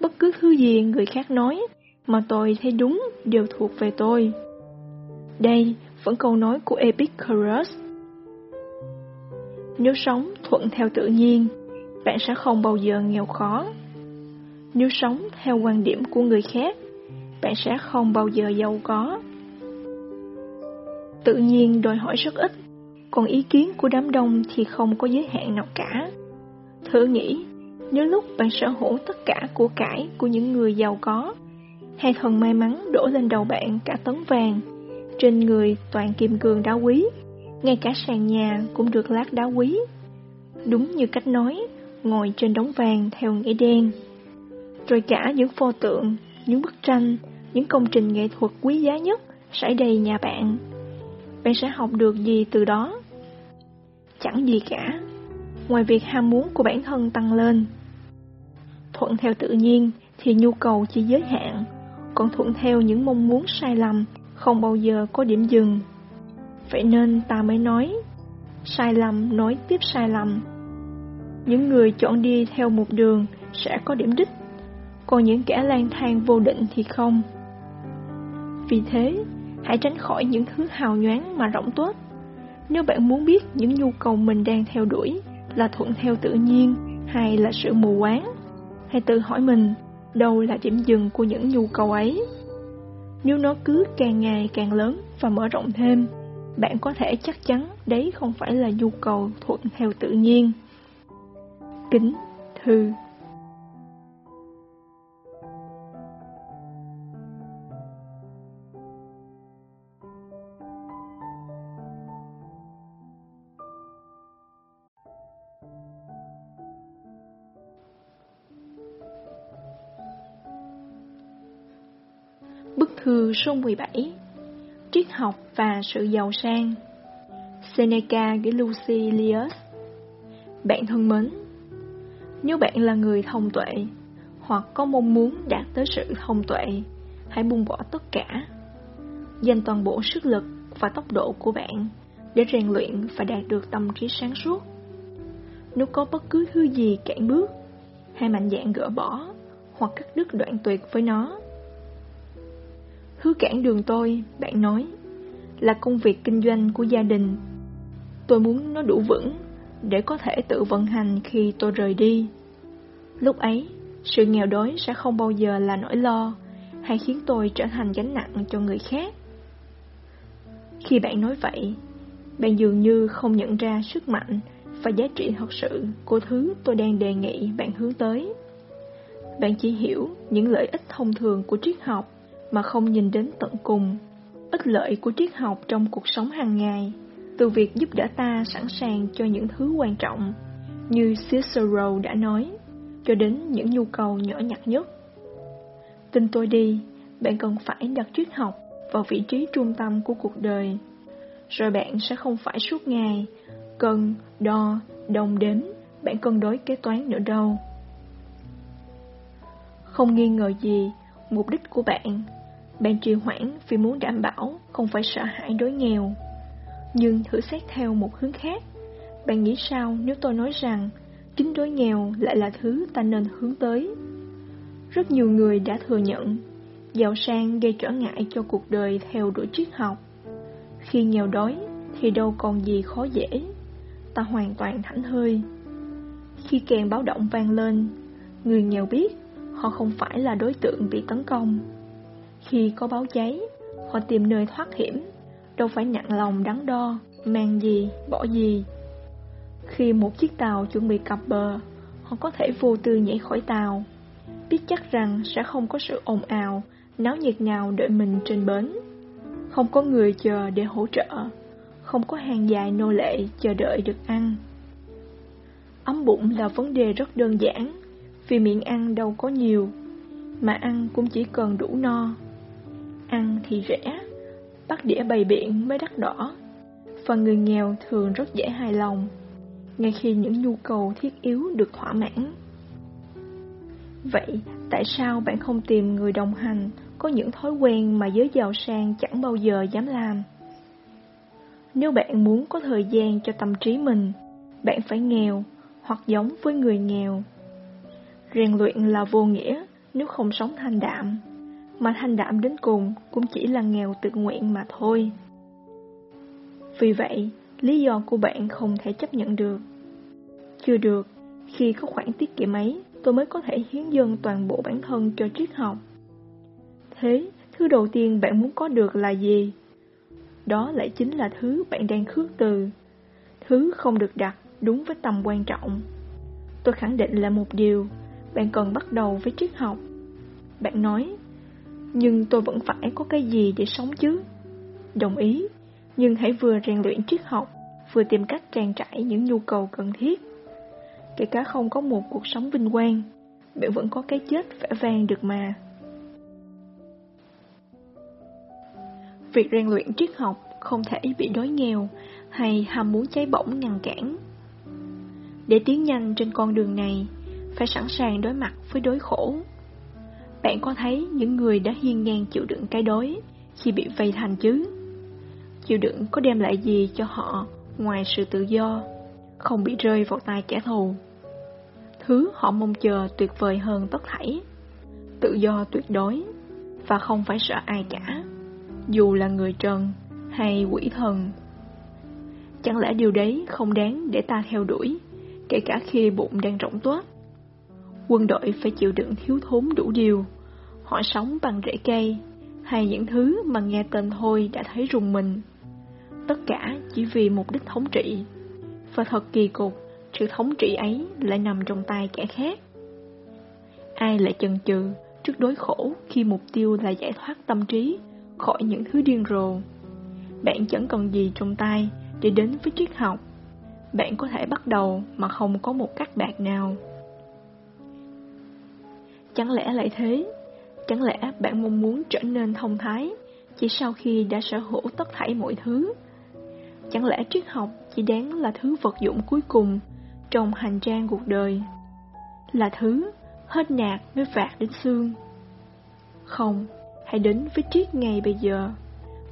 Bất cứ thứ gì người khác nói mà tôi thấy đúng đều thuộc về tôi. Đây vẫn câu nói của Epicurus. Nếu sống thuận theo tự nhiên, bạn sẽ không bao giờ nghèo khó. Nếu sống theo quan điểm của người khác, bạn sẽ không bao giờ giàu có. Tự nhiên đòi hỏi rất ít, còn ý kiến của đám đông thì không có giới hạn nào cả. Thử nghĩ, nếu lúc bạn sở hữu tất cả của cải của những người giàu có, hay thần may mắn đổ lên đầu bạn cả tấn vàng, trên người toàn kim cương đá quý, ngay cả sàn nhà cũng được lát đá quý. Đúng như cách nói, ngồi trên đống vàng theo nghĩa đen. Rồi cả những pho tượng, những bức tranh, những công trình nghệ thuật quý giá nhất xảy đầy nhà bạn. Bạn sẽ học được gì từ đó? Chẳng gì cả, ngoài việc ham muốn của bản thân tăng lên. Thuận theo tự nhiên thì nhu cầu chỉ giới hạn, còn thuận theo những mong muốn sai lầm không bao giờ có điểm dừng. Vậy nên ta mới nói, sai lầm nói tiếp sai lầm. Những người chọn đi theo một đường sẽ có điểm đích, còn những kẻ lang thang vô định thì không. Vì thế, hãy tránh khỏi những thứ hào nhoáng mà rộng tuếch. Nếu bạn muốn biết những nhu cầu mình đang theo đuổi là thuận theo tự nhiên hay là sự mù quáng, hãy tự hỏi mình đâu là điểm dừng của những nhu cầu ấy. Nếu nó cứ càng ngày càng lớn và mở rộng thêm, bạn có thể chắc chắn đấy không phải là nhu cầu thuận theo tự nhiên. Kính Thư Bức thư số 17 Triết học và sự giàu sang. Seneca gửi Lucilius. Bạn thân mến, Nếu bạn là người thông tuệ Hoặc có mong muốn đạt tới sự thông tuệ, Hãy buông bỏ tất cả. Dành toàn bộ sức lực và tốc độ của bạn Để rèn luyện và đạt được tâm trí sáng suốt. Nếu có bất cứ thứ gì cản bước, Hãy mạnh dạn gỡ bỏ Hoặc cắt đứt đoạn tuyệt với nó. Thứ cản đường tôi, bạn nói, là công việc kinh doanh của gia đình. Tôi muốn nó đủ vững để có thể tự vận hành khi tôi rời đi. Lúc ấy, sự nghèo đói sẽ không bao giờ là nỗi lo hay khiến tôi trở thành gánh nặng cho người khác. Khi bạn nói vậy, bạn dường như không nhận ra sức mạnh và giá trị thật sự của thứ tôi đang đề nghị bạn hướng tới. Bạn chỉ hiểu những lợi ích thông thường của triết học mà không nhìn đến tận cùng. Ích lợi của triết học trong cuộc sống hàng ngày, từ việc giúp đỡ ta sẵn sàng cho những thứ quan trọng, như Cicero đã nói, cho đến những nhu cầu nhỏ nhặt nhất. Tin tôi đi, bạn cần phải đặt triết học vào vị trí trung tâm của cuộc đời. Rồi bạn sẽ không phải suốt ngày cân, đo, đồng đếm, bạn cân đối kế toán nữa đâu. Không nghi ngờ gì, mục đích của bạn bạn trì hoãn vì muốn đảm bảo không phải sợ hãi đối nghèo. Nhưng thử xét theo một hướng khác, bạn nghĩ sao nếu tôi nói rằng chính đối nghèo lại là thứ ta nên hướng tới? Rất nhiều người đã thừa nhận giàu sang gây trở ngại cho cuộc đời theo đuổi triết học. Khi nghèo đói thì đâu còn gì khó dễ, ta hoàn toàn thảnh hơi. Khi kèn báo động vang lên, người nghèo biết họ không phải là đối tượng bị tấn công khi có báo cháy, họ tìm nơi thoát hiểm, đâu phải nặng lòng đắn đo, mang gì, bỏ gì. Khi một chiếc tàu chuẩn bị cập bờ, họ có thể vô tư nhảy khỏi tàu. biết chắc rằng sẽ không có sự ồn ào, náo nhiệt nào đợi mình trên bến. Không có người chờ để hỗ trợ, không có hàng dài nô lệ chờ đợi được ăn. Ấm bụng là vấn đề rất đơn giản, vì miệng ăn đâu có nhiều, mà ăn cũng chỉ cần đủ no. Ăn thì rẻ, bắt đĩa bày biện mới đắt đỏ, và người nghèo thường rất dễ hài lòng, ngay khi những nhu cầu thiết yếu được thỏa mãn. Vậy, tại sao bạn không tìm người đồng hành có những thói quen mà giới giàu sang chẳng bao giờ dám làm? Nếu bạn muốn có thời gian cho tâm trí mình, bạn phải nghèo hoặc giống với người nghèo. Rèn luyện là vô nghĩa nếu không sống thanh đạm, mà thanh đạm đến cùng cũng chỉ là nghèo tự nguyện mà thôi. Vì vậy, lý do của bạn không thể chấp nhận được. Chưa được, khi có khoản tiết kiệm ấy, tôi mới có thể hiến dâng toàn bộ bản thân cho triết học. Thế, thứ đầu tiên bạn muốn có được là gì? Đó lại chính là thứ bạn đang khước từ. Thứ không được đặt đúng với tầm quan trọng. Tôi khẳng định là một điều, bạn cần bắt đầu với triết học. Bạn nói, nhưng tôi vẫn phải có cái gì để sống chứ? Đồng ý, nhưng hãy vừa rèn luyện triết học, vừa tìm cách trang trải những nhu cầu cần thiết. Kể cả không có một cuộc sống vinh quang, bạn vẫn có cái chết vẻ vang được mà. Việc rèn luyện triết học không thể bị đói nghèo hay ham muốn cháy bỏng ngăn cản. Để tiến nhanh trên con đường này, phải sẵn sàng đối mặt với đối khổ. Bạn có thấy những người đã hiên ngang chịu đựng cái đói khi bị vây thành chứ? Chịu đựng có đem lại gì cho họ ngoài sự tự do, không bị rơi vào tay kẻ thù. Thứ họ mong chờ tuyệt vời hơn tất thảy, tự do tuyệt đối, và không phải sợ ai cả, dù là người trần hay quỷ thần. Chẳng lẽ điều đấy không đáng để ta theo đuổi, kể cả khi bụng đang rỗng tuốt? Quân đội phải chịu đựng thiếu thốn đủ điều, họ sống bằng rễ cây, hay những thứ mà nghe tên thôi đã thấy rùng mình. Tất cả chỉ vì mục đích thống trị, và thật kỳ cục, sự thống trị ấy lại nằm trong tay kẻ khác. Ai lại chần chừ trước đối khổ khi mục tiêu là giải thoát tâm trí khỏi những thứ điên rồ. Bạn chẳng cần gì trong tay để đến với triết học. Bạn có thể bắt đầu mà không có một cách bạc nào. Chẳng lẽ lại thế? Chẳng lẽ bạn mong muốn trở nên thông thái chỉ sau khi đã sở hữu tất thảy mọi thứ? Chẳng lẽ triết học chỉ đáng là thứ vật dụng cuối cùng trong hành trang cuộc đời? Là thứ hết nạt với vạt đến xương? Không, hãy đến với triết ngay bây giờ,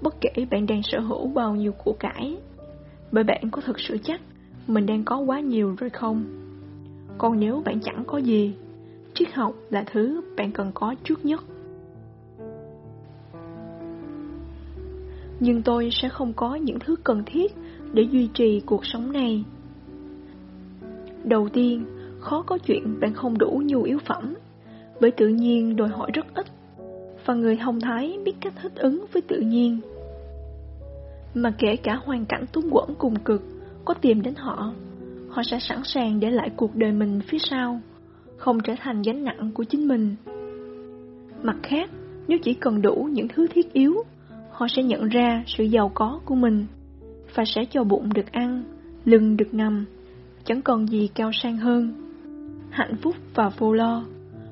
bất kể bạn đang sở hữu bao nhiêu của cải. Bởi bạn có thực sự chắc mình đang có quá nhiều rồi không? Còn nếu bạn chẳng có gì, triết học là thứ bạn cần có trước nhất. Nhưng tôi sẽ không có những thứ cần thiết để duy trì cuộc sống này. Đầu tiên, khó có chuyện bạn không đủ nhu yếu phẩm, bởi tự nhiên đòi hỏi rất ít, và người thông thái biết cách thích ứng với tự nhiên. Mà kể cả hoàn cảnh túng quẫn cùng cực có tìm đến họ, họ sẽ sẵn sàng để lại cuộc đời mình phía sau không trở thành gánh nặng của chính mình. Mặt khác, nếu chỉ cần đủ những thứ thiết yếu, họ sẽ nhận ra sự giàu có của mình và sẽ cho bụng được ăn, lưng được nằm, chẳng còn gì cao sang hơn. Hạnh phúc và vô lo,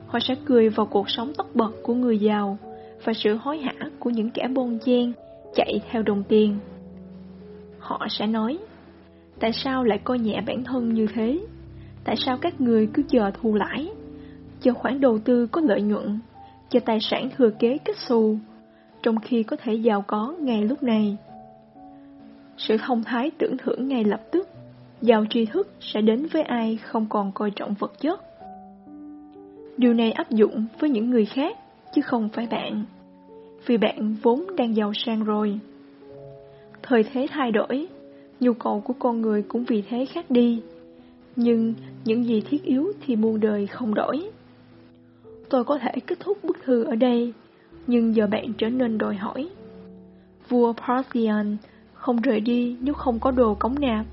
họ sẽ cười vào cuộc sống tất bật của người giàu và sự hối hả của những kẻ bon chen chạy theo đồng tiền. Họ sẽ nói, tại sao lại coi nhẹ bản thân như thế? Tại sao các người cứ chờ thu lãi, chờ khoản đầu tư có lợi nhuận, chờ tài sản thừa kế kết xù, trong khi có thể giàu có ngay lúc này? Sự thông thái tưởng thưởng ngay lập tức, giàu tri thức sẽ đến với ai không còn coi trọng vật chất. Điều này áp dụng với những người khác, chứ không phải bạn, vì bạn vốn đang giàu sang rồi. Thời thế thay đổi, nhu cầu của con người cũng vì thế khác đi. Nhưng những gì thiết yếu thì muôn đời không đổi. Tôi có thể kết thúc bức thư ở đây, nhưng giờ bạn trở nên đòi hỏi. Vua Parthian không rời đi nếu không có đồ cống nạp,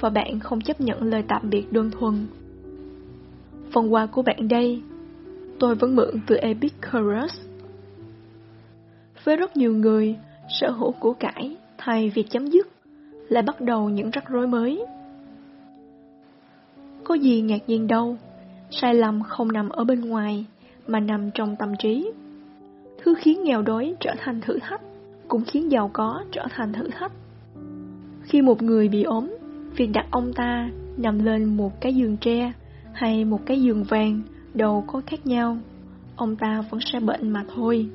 và bạn không chấp nhận lời tạm biệt đơn thuần. Phần quà của bạn đây, tôi vẫn mượn từ Epicurus. Với rất nhiều người, sở hữu của cải thay việc chấm dứt lại bắt đầu những rắc rối mới. Có gì ngạc nhiên đâu, sai lầm không nằm ở bên ngoài, mà nằm trong tâm trí. Thứ khiến nghèo đói trở thành thử thách, cũng khiến giàu có trở thành thử thách. Khi một người bị ốm, việc đặt ông ta nằm lên một cái giường tre hay một cái giường vàng đâu có khác nhau. Ông ta vẫn sẽ bệnh mà thôi.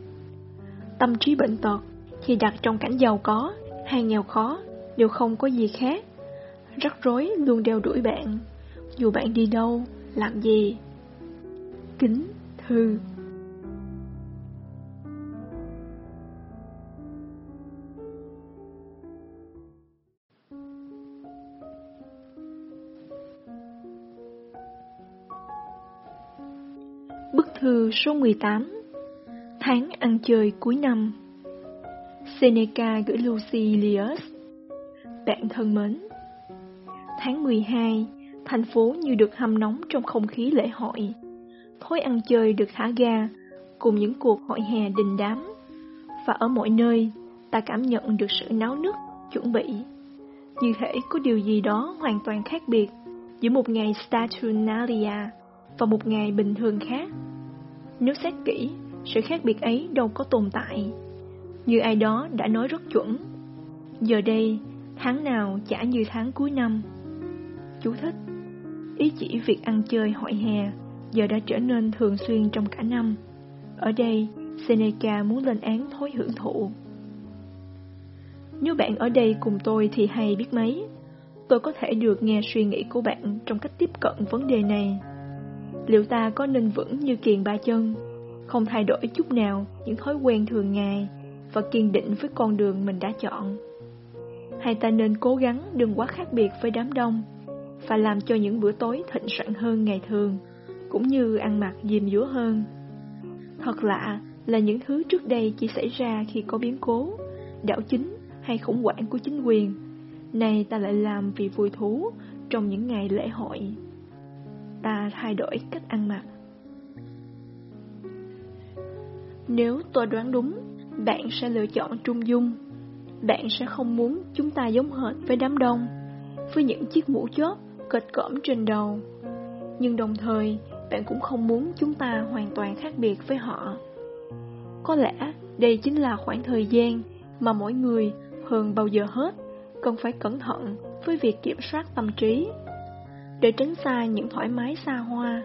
Tâm trí bệnh tật khi đặt trong cảnh giàu có hay nghèo khó đều không có gì khác. Rắc rối luôn đeo đuổi bạn, dù bạn đi đâu, làm gì. Kính Thư. Bức thư số 18 Tháng ăn chơi cuối năm. Seneca gửi Lucilius Bạn thân mến Tháng 12 Thành phố như được hâm nóng trong không khí lễ hội Thói ăn chơi được thả ga Cùng những cuộc hội hè đình đám Và ở mọi nơi Ta cảm nhận được sự náo nức, chuẩn bị Như thể có điều gì đó hoàn toàn khác biệt Giữa một ngày Saturnalia Và một ngày bình thường khác nếu xét kỹ, sự khác biệt ấy đâu có tồn tại. Như ai đó đã nói rất chuẩn. Giờ đây, tháng nào chả như tháng cuối năm. Chú thích Ý chỉ việc ăn chơi hội hè giờ đã trở nên thường xuyên trong cả năm. Ở đây, Seneca muốn lên án thói hưởng thụ. Nếu bạn ở đây cùng tôi thì hay biết mấy. Tôi có thể được nghe suy nghĩ của bạn trong cách tiếp cận vấn đề này. Liệu ta có nên vững như kiền ba chân, không thay đổi chút nào những thói quen thường ngày và kiên định với con đường mình đã chọn? Hay ta nên cố gắng đừng quá khác biệt với đám đông và làm cho những bữa tối thịnh soạn hơn ngày thường, cũng như ăn mặc diêm dúa hơn? Thật lạ là những thứ trước đây chỉ xảy ra khi có biến cố, đảo chính hay khủng hoảng của chính quyền. nay ta lại làm vì vui thú trong những ngày lễ hội ta thay đổi cách ăn mặc. Nếu tôi đoán đúng, bạn sẽ lựa chọn trung dung. Bạn sẽ không muốn chúng ta giống hệt với đám đông, với những chiếc mũ chóp kịch cỡm trên đầu. Nhưng đồng thời, bạn cũng không muốn chúng ta hoàn toàn khác biệt với họ. Có lẽ đây chính là khoảng thời gian mà mỗi người hơn bao giờ hết cần phải cẩn thận với việc kiểm soát tâm trí để tránh xa những thoải mái xa hoa,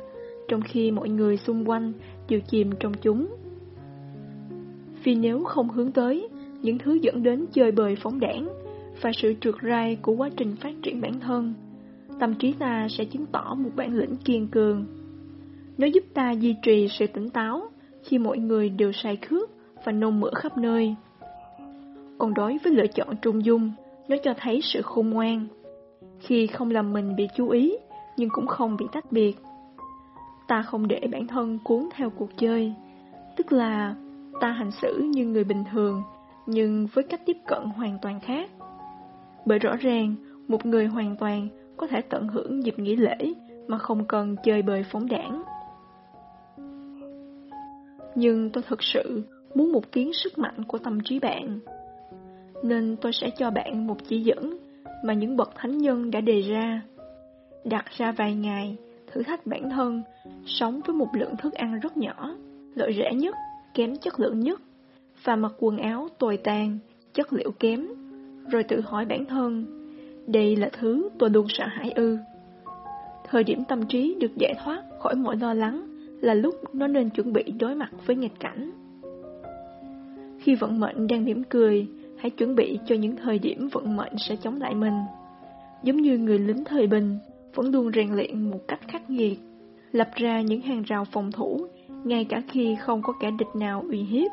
trong khi mọi người xung quanh đều chìm trong chúng. Vì nếu không hướng tới những thứ dẫn đến chơi bời phóng đảng và sự trượt rai của quá trình phát triển bản thân, tâm trí ta sẽ chứng tỏ một bản lĩnh kiên cường. Nó giúp ta duy trì sự tỉnh táo khi mọi người đều say khước và nôn mửa khắp nơi. Còn đối với lựa chọn trung dung, nó cho thấy sự khôn ngoan. Khi không làm mình bị chú ý, nhưng cũng không bị tách biệt. Ta không để bản thân cuốn theo cuộc chơi, tức là ta hành xử như người bình thường, nhưng với cách tiếp cận hoàn toàn khác. Bởi rõ ràng, một người hoàn toàn có thể tận hưởng dịp nghỉ lễ mà không cần chơi bời phóng đảng. Nhưng tôi thực sự muốn một kiến sức mạnh của tâm trí bạn. Nên tôi sẽ cho bạn một chỉ dẫn mà những bậc thánh nhân đã đề ra đặt ra vài ngày, thử thách bản thân, sống với một lượng thức ăn rất nhỏ, lợi rẻ nhất, kém chất lượng nhất, và mặc quần áo tồi tàn, chất liệu kém, rồi tự hỏi bản thân, đây là thứ tôi luôn sợ hãi ư. Thời điểm tâm trí được giải thoát khỏi mọi lo lắng là lúc nó nên chuẩn bị đối mặt với nghịch cảnh. Khi vận mệnh đang mỉm cười, hãy chuẩn bị cho những thời điểm vận mệnh sẽ chống lại mình. Giống như người lính thời bình, vẫn luôn rèn luyện một cách khắc nghiệt, lập ra những hàng rào phòng thủ, ngay cả khi không có kẻ địch nào uy hiếp.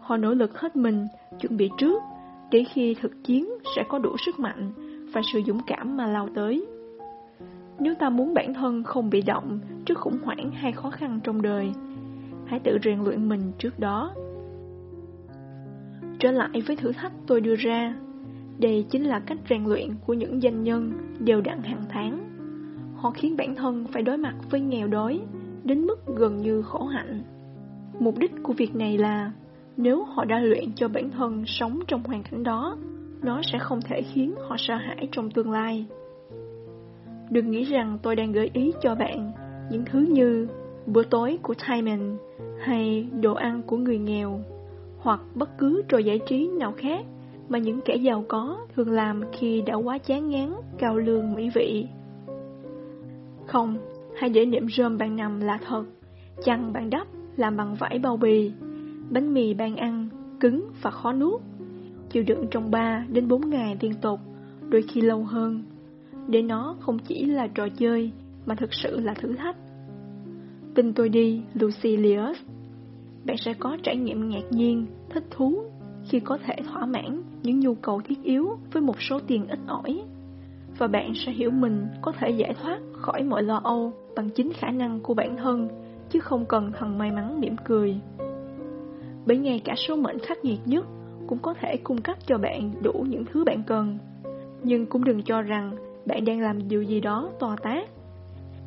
Họ nỗ lực hết mình, chuẩn bị trước, để khi thực chiến sẽ có đủ sức mạnh và sự dũng cảm mà lao tới. Nếu ta muốn bản thân không bị động trước khủng hoảng hay khó khăn trong đời, hãy tự rèn luyện mình trước đó. Trở lại với thử thách tôi đưa ra, đây chính là cách rèn luyện của những doanh nhân đều đặn hàng tháng. Họ khiến bản thân phải đối mặt với nghèo đói, đến mức gần như khổ hạnh. Mục đích của việc này là nếu họ đã luyện cho bản thân sống trong hoàn cảnh đó, nó sẽ không thể khiến họ sợ hãi trong tương lai. Đừng nghĩ rằng tôi đang gợi ý cho bạn những thứ như bữa tối của Timon hay đồ ăn của người nghèo hoặc bất cứ trò giải trí nào khác mà những kẻ giàu có thường làm khi đã quá chán ngán cao lương mỹ vị. Không, hãy để niệm rơm bạn nằm là thật, chăn bạn đắp làm bằng vải bao bì, bánh mì bạn ăn cứng và khó nuốt, chịu đựng trong 3 đến 4 ngày liên tục, đôi khi lâu hơn, để nó không chỉ là trò chơi mà thực sự là thử thách. Tin tôi đi, Lucilius. Bạn sẽ có trải nghiệm ngạc nhiên, thích thú khi có thể thỏa mãn những nhu cầu thiết yếu với một số tiền ít ỏi. Và bạn sẽ hiểu mình có thể giải thoát khỏi mọi lo âu bằng chính khả năng của bản thân, chứ không cần thần may mắn mỉm cười. Bởi ngay cả số mệnh khắc nghiệt nhất cũng có thể cung cấp cho bạn đủ những thứ bạn cần. Nhưng cũng đừng cho rằng bạn đang làm điều gì đó to tát.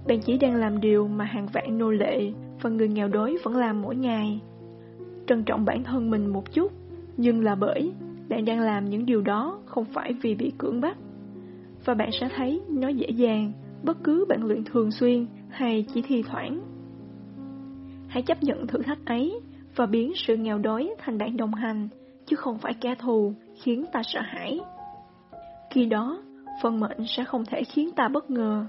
Bạn chỉ đang làm điều mà hàng vạn nô lệ và người nghèo đói vẫn làm mỗi ngày. Trân trọng bản thân mình một chút nhưng là bởi bạn đang làm những điều đó không phải vì bị cưỡng bắt. Và bạn sẽ thấy nó dễ dàng, bất cứ bạn luyện thường xuyên hay chỉ thi thoảng. Hãy chấp nhận thử thách ấy và biến sự nghèo đói thành bạn đồng hành, chứ không phải kẻ thù khiến ta sợ hãi. Khi đó, phần mệnh sẽ không thể khiến ta bất ngờ,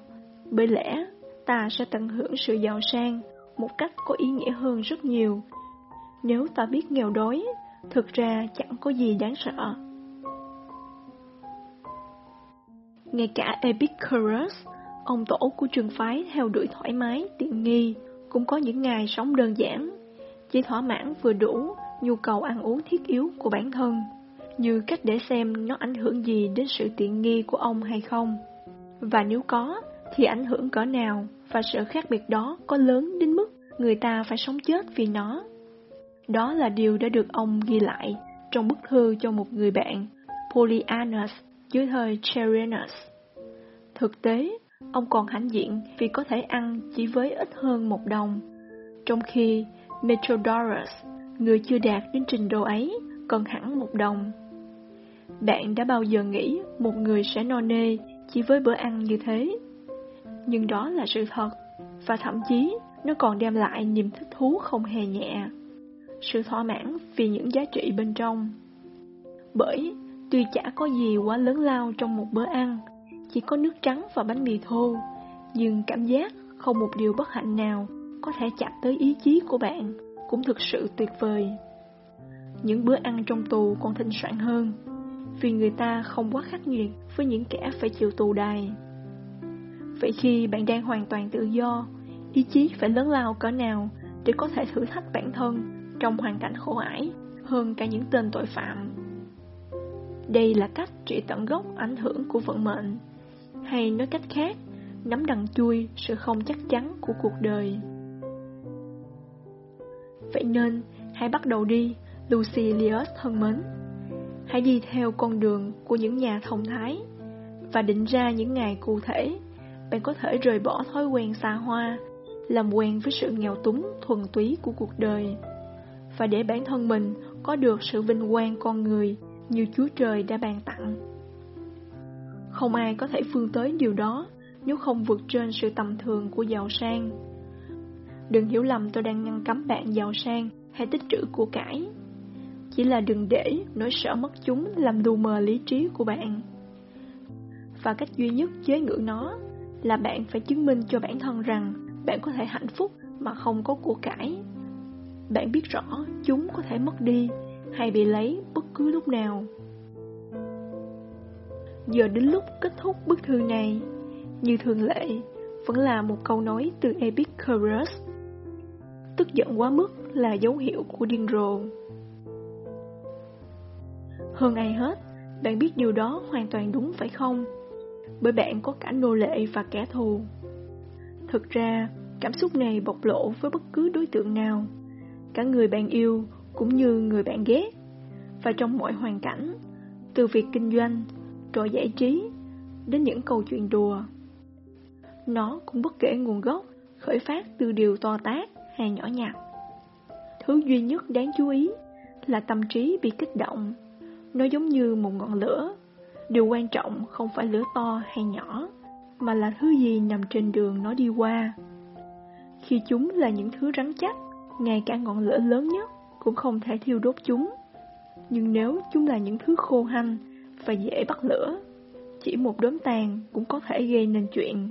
bởi lẽ ta sẽ tận hưởng sự giàu sang một cách có ý nghĩa hơn rất nhiều. Nếu ta biết nghèo đói thực ra chẳng có gì đáng sợ. Ngay cả Epicurus, ông tổ của trường phái theo đuổi thoải mái, tiện nghi, cũng có những ngày sống đơn giản, chỉ thỏa mãn vừa đủ nhu cầu ăn uống thiết yếu của bản thân, như cách để xem nó ảnh hưởng gì đến sự tiện nghi của ông hay không. Và nếu có, thì ảnh hưởng cỡ nào, và sự khác biệt đó có lớn đến mức người ta phải sống chết vì nó. Đó là điều đã được ông ghi lại trong bức thư cho một người bạn, Polyanus, dưới thời Cherenus. Thực tế, ông còn hãnh diện vì có thể ăn chỉ với ít hơn một đồng, trong khi Metrodorus, người chưa đạt đến trình độ ấy, còn hẳn một đồng. Bạn đã bao giờ nghĩ một người sẽ no nê chỉ với bữa ăn như thế? Nhưng đó là sự thật, và thậm chí nó còn đem lại niềm thích thú không hề nhẹ sự thỏa mãn vì những giá trị bên trong. Bởi, tuy chả có gì quá lớn lao trong một bữa ăn, chỉ có nước trắng và bánh mì thô, nhưng cảm giác không một điều bất hạnh nào có thể chạm tới ý chí của bạn cũng thực sự tuyệt vời. Những bữa ăn trong tù còn thịnh soạn hơn, vì người ta không quá khắc nghiệt với những kẻ phải chịu tù đài. Vậy khi bạn đang hoàn toàn tự do, ý chí phải lớn lao cỡ nào để có thể thử thách bản thân trong hoàn cảnh khổ ải hơn cả những tên tội phạm. Đây là cách trị tận gốc ảnh hưởng của vận mệnh, hay nói cách khác, nắm đằng chui sự không chắc chắn của cuộc đời. Vậy nên, hãy bắt đầu đi, Lucilius thân mến. Hãy đi theo con đường của những nhà thông thái và định ra những ngày cụ thể, bạn có thể rời bỏ thói quen xa hoa, làm quen với sự nghèo túng thuần túy của cuộc đời và để bản thân mình có được sự vinh quang con người như Chúa Trời đã ban tặng. Không ai có thể phương tới điều đó nếu không vượt trên sự tầm thường của giàu sang. Đừng hiểu lầm tôi đang ngăn cấm bạn giàu sang hay tích trữ của cải. Chỉ là đừng để nỗi sợ mất chúng làm lu mờ lý trí của bạn. Và cách duy nhất chế ngự nó là bạn phải chứng minh cho bản thân rằng bạn có thể hạnh phúc mà không có của cải. Bạn biết rõ chúng có thể mất đi hay bị lấy bất cứ lúc nào. Giờ đến lúc kết thúc bức thư này, như thường lệ, vẫn là một câu nói từ Epicurus. Tức giận quá mức là dấu hiệu của điên rồ. Hơn ai hết, bạn biết điều đó hoàn toàn đúng phải không? Bởi bạn có cả nô lệ và kẻ thù. Thực ra, cảm xúc này bộc lộ với bất cứ đối tượng nào cả người bạn yêu cũng như người bạn ghét. Và trong mọi hoàn cảnh, từ việc kinh doanh, trò giải trí, đến những câu chuyện đùa. Nó cũng bất kể nguồn gốc, khởi phát từ điều to tác hay nhỏ nhặt. Thứ duy nhất đáng chú ý là tâm trí bị kích động. Nó giống như một ngọn lửa. Điều quan trọng không phải lửa to hay nhỏ, mà là thứ gì nằm trên đường nó đi qua. Khi chúng là những thứ rắn chắc, ngay cả ngọn lửa lớn nhất cũng không thể thiêu đốt chúng. Nhưng nếu chúng là những thứ khô hanh và dễ bắt lửa, chỉ một đốm tàn cũng có thể gây nên chuyện.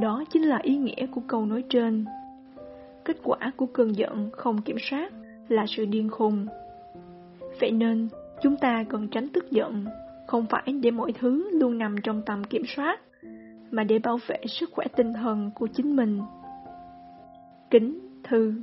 Đó chính là ý nghĩa của câu nói trên. Kết quả của cơn giận không kiểm soát là sự điên khùng. Vậy nên, chúng ta cần tránh tức giận, không phải để mọi thứ luôn nằm trong tầm kiểm soát, mà để bảo vệ sức khỏe tinh thần của chính mình. Kính Thư